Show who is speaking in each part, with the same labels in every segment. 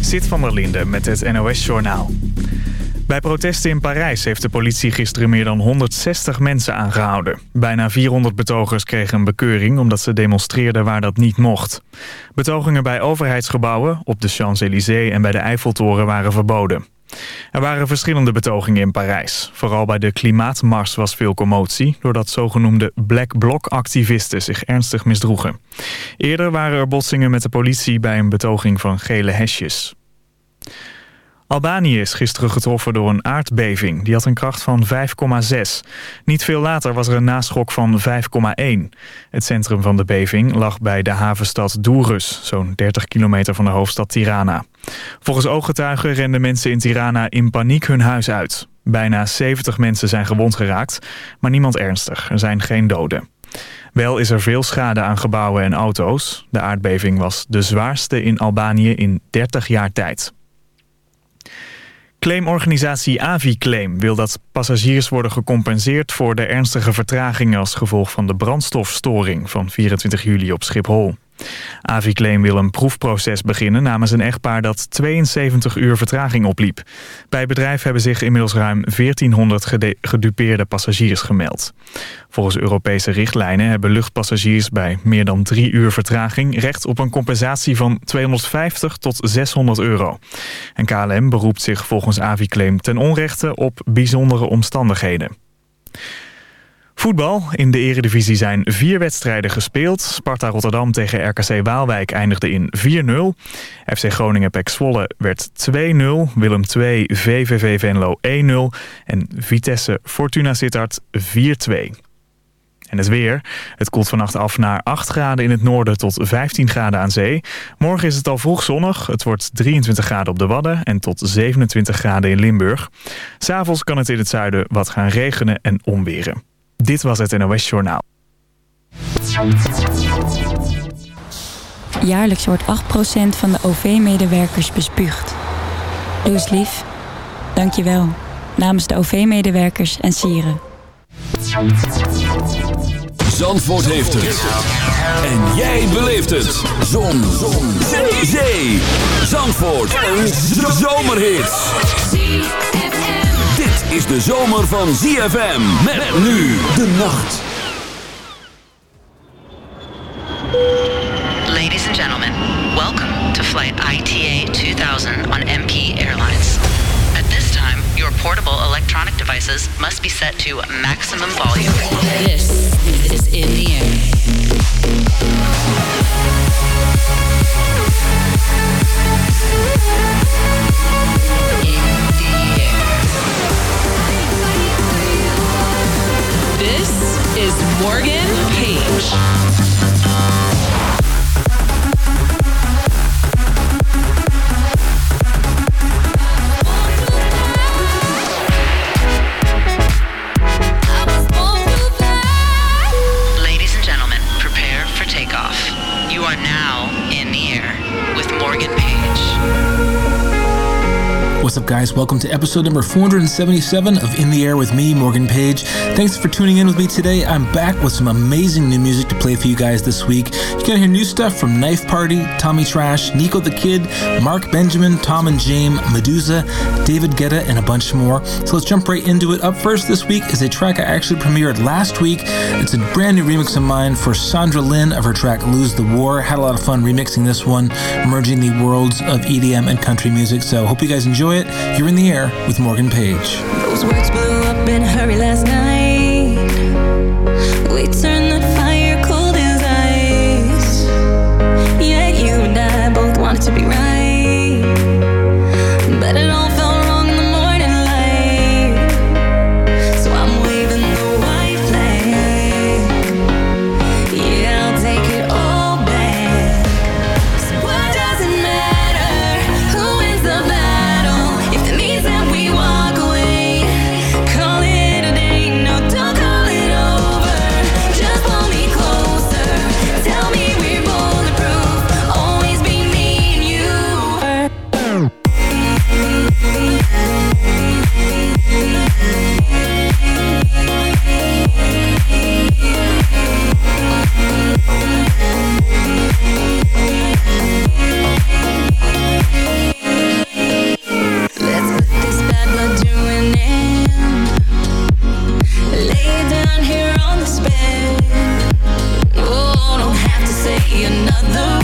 Speaker 1: Zit van der Linde met het NOS-journaal. Bij protesten in Parijs heeft de politie gisteren meer dan 160 mensen aangehouden. Bijna 400 betogers kregen een bekeuring omdat ze demonstreerden waar dat niet mocht. Betogingen bij overheidsgebouwen, op de Champs-Élysées en bij de Eiffeltoren waren verboden. Er waren verschillende betogingen in Parijs. Vooral bij de klimaatmars was veel commotie... doordat zogenoemde Black Bloc-activisten zich ernstig misdroegen. Eerder waren er botsingen met de politie bij een betoging van gele hesjes. Albanië is gisteren getroffen door een aardbeving. Die had een kracht van 5,6. Niet veel later was er een naschok van 5,1. Het centrum van de beving lag bij de havenstad Dourus... zo'n 30 kilometer van de hoofdstad Tirana. Volgens ooggetuigen renden mensen in Tirana in paniek hun huis uit. Bijna 70 mensen zijn gewond geraakt, maar niemand ernstig. Er zijn geen doden. Wel is er veel schade aan gebouwen en auto's. De aardbeving was de zwaarste in Albanië in 30 jaar tijd. Claimorganisatie Aviclaim wil dat passagiers worden gecompenseerd voor de ernstige vertragingen als gevolg van de brandstofstoring van 24 juli op Schiphol. Aviclaim wil een proefproces beginnen namens een echtpaar dat 72 uur vertraging opliep. Bij bedrijf hebben zich inmiddels ruim 1400 gedupeerde passagiers gemeld. Volgens Europese richtlijnen hebben luchtpassagiers bij meer dan drie uur vertraging recht op een compensatie van 250 tot 600 euro. En KLM beroept zich volgens Aviclaim ten onrechte op bijzondere omstandigheden. Voetbal. In de eredivisie zijn vier wedstrijden gespeeld. Sparta Rotterdam tegen RKC Waalwijk eindigde in 4-0. FC Groningen Pek Zwolle werd 2-0. Willem 2 VVV Venlo 1-0. En Vitesse Fortuna Sittard 4-2. En het weer. Het koelt vannacht af naar 8 graden in het noorden tot 15 graden aan zee. Morgen is het al vroeg zonnig. Het wordt 23 graden op de Wadden en tot 27 graden in Limburg. S'avonds kan het in het zuiden wat gaan regenen en onweren. Dit was het NOS Journaal.
Speaker 2: Jaarlijks wordt 8% van de OV-medewerkers bespuugd. Doe eens lief. Dank je wel. Namens de OV-medewerkers en sieren.
Speaker 3: Zandvoort heeft het. En jij beleeft het. Zon. Zon. Zee. Zee. Zandvoort. Een zomerhit is de zomer van ZFM. Met nu de nacht.
Speaker 4: Ladies and gentlemen, welcome to flight ITA 2000 on MP Airlines. At this time, your portable electronic devices must be set to maximum volume. This is in the air. Is Morgan Page.
Speaker 5: What's up, guys? Welcome to episode number 477 of In the Air with me, Morgan Page. Thanks for tuning in with me today. I'm back with some amazing new music to play for you guys this week. You're gonna hear new stuff from Knife Party, Tommy Trash, Nico the Kid, Mark Benjamin, Tom and James, Medusa, David Guetta, and a bunch more. So let's jump right into it. Up first this week is a track I actually premiered last week. It's a brand new remix of mine for Sandra Lynn of her track Lose the War. Had a lot of fun remixing this one, merging the worlds of EDM and country music. So hope you guys enjoy it. You're in the air with Morgan Page.
Speaker 6: Those words blew up in hurry last night. the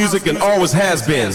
Speaker 7: music and always has been.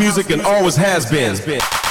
Speaker 7: Music and always has been.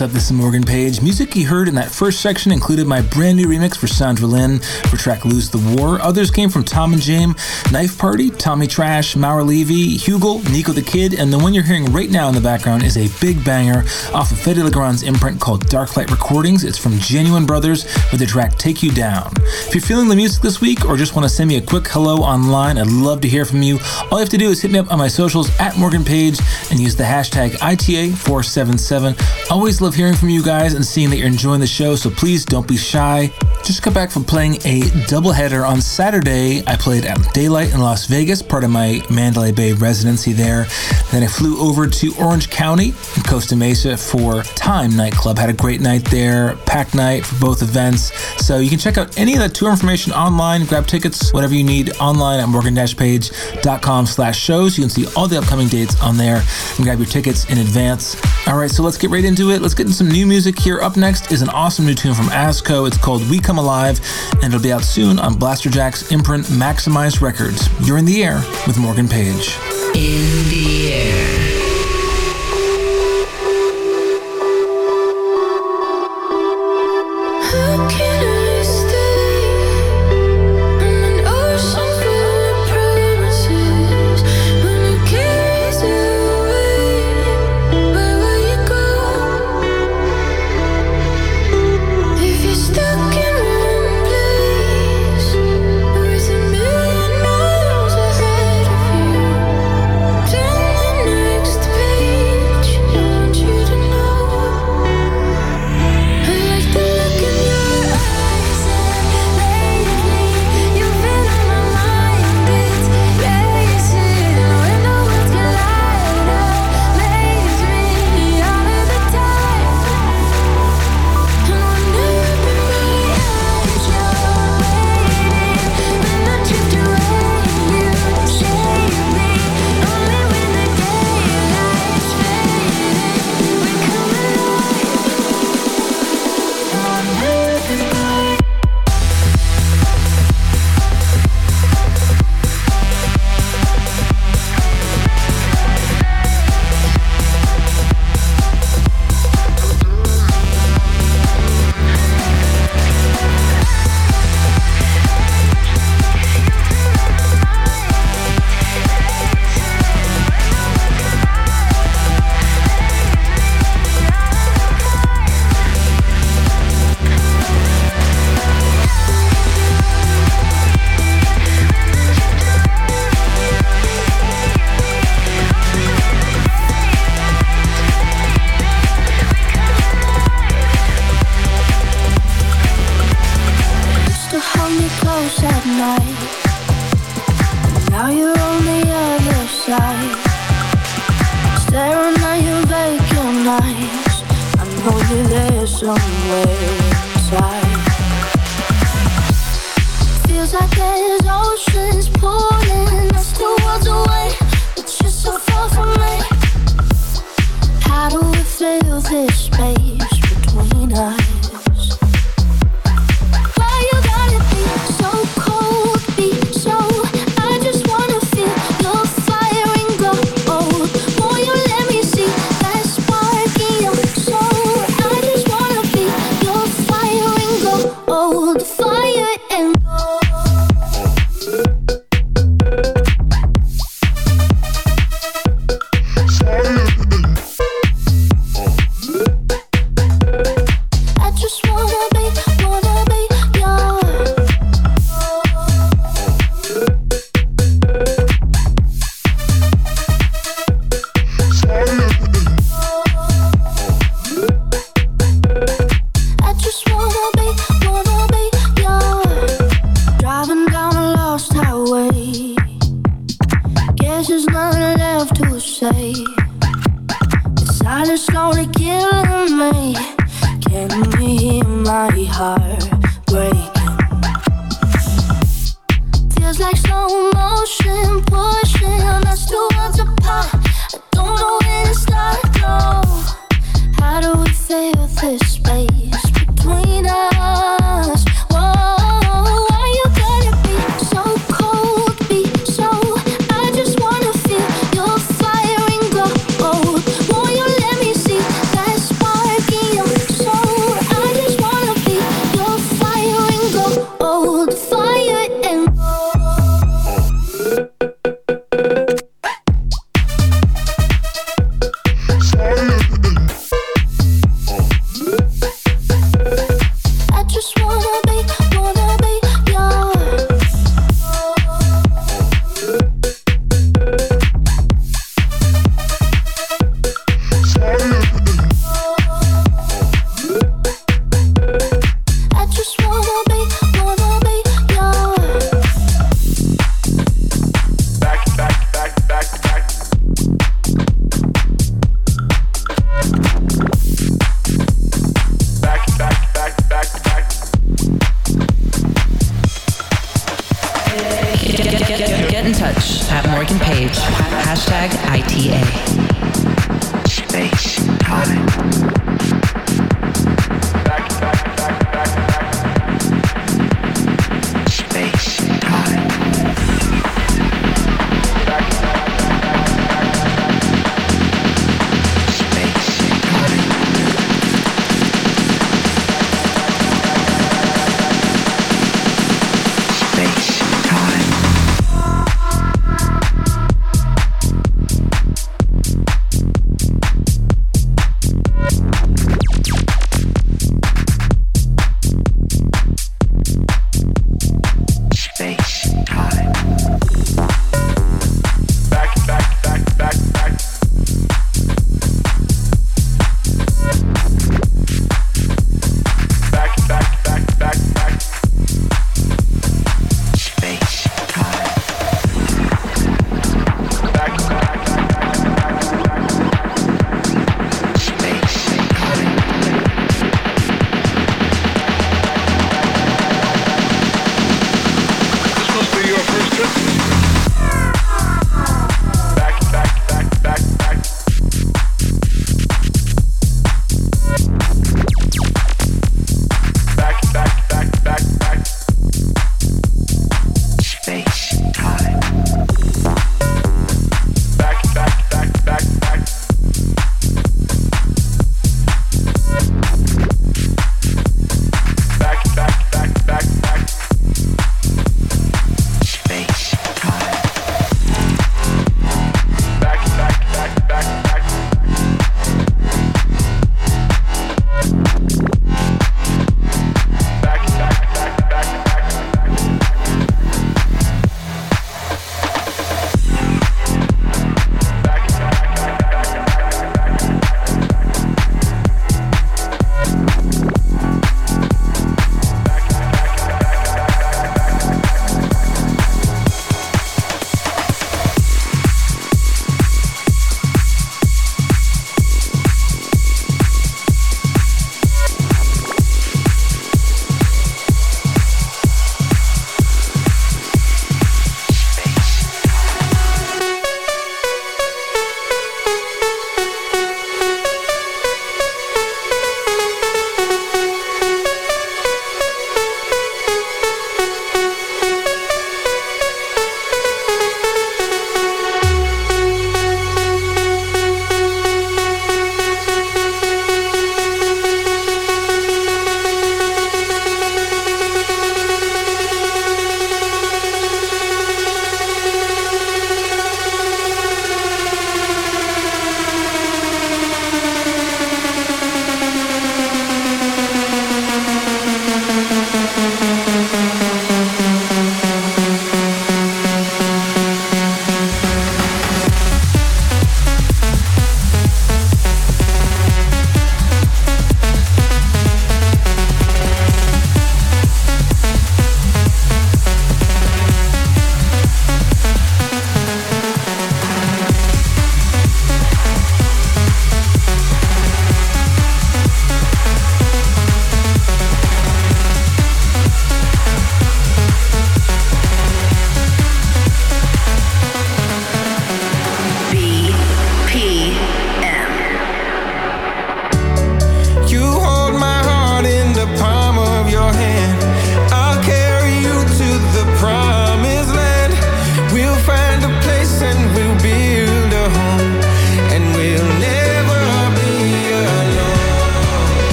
Speaker 5: What's up? This is Morgan Page. Music you heard in that first section included my brand new remix for Sandra Lynn for track Lose the War. Others came from Tom and James, Knife Party, Tommy Trash, Maor Levi, Hugel, Niko the Kid, and the one you're hearing right now in the background is a big banger off of Fedde Le Grand's imprint called Darklight Recordings. It's from Genuine Brothers with the track Take You Down. If you're feeling the music this week or just want to send me a quick hello online, I'd love to hear from you. All you have to do is hit me up on my socials at Morgan Page and use the hashtag ITA477. Always love hearing from you guys and seeing that you're enjoying the show, so please don't be shy. Just got back from playing a doubleheader on Saturday. I played at Daylight in Las Vegas, part of my Mandalay Bay residency there. Then I flew over to Orange County in Costa Mesa for Time Nightclub. Had a great night there, packed night for both events. So you can check out any of that tour information online, grab tickets, whatever you need online at morgan-page.com slash shows. You can see all the upcoming dates on there and grab your tickets in advance. All right, so let's get right into it. Let's get into some new music here. Up next is an awesome new tune from Asco. It's called We Come Alive, and it'll be out soon on Blasterjaxx's imprint Maximize Records. You're in the air with Morgan Page.
Speaker 4: In the air.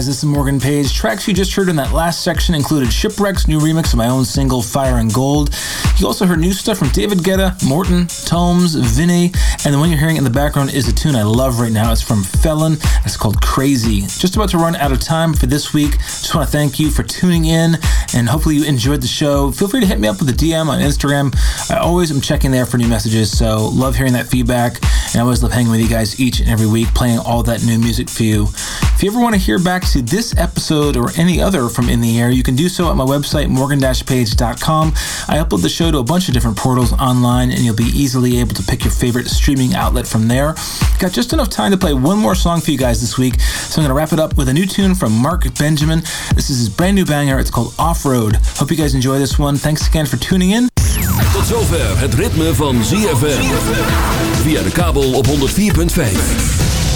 Speaker 5: Guys, this is Morgan Page. Tracks you just heard in that last section included Shipwreck's new remix of my own single, Fire and Gold. You also heard new stuff from David Guetta, Morten, Tomes, Vinny, and the one you're hearing in the background is a tune I love right now. It's from Felon. It's called Crazy. Just about to run out of time for this week. Just want to thank you for tuning in and hopefully you enjoyed the show. Feel free to hit me up with a DM on Instagram. I always am checking there for new messages, so love hearing that feedback. And I always love hanging with you guys each and every week, playing all that new music for you. If you ever want to hear back to this episode or any other from In the Air, you can do so at my website, morgan-page.com. I upload the show to a bunch of different portals online, and you'll be easily able to pick your favorite streaming outlet from there. Got just enough time to play one more song for you guys this week, so I'm going to wrap it up with a new tune from Mark Benjamin. This is his brand new banger. It's called Off Road. Hope you guys enjoy this one. Thanks again for tuning in.
Speaker 3: Tot zover het ritme van ZFM. Via de kabel op 104.5.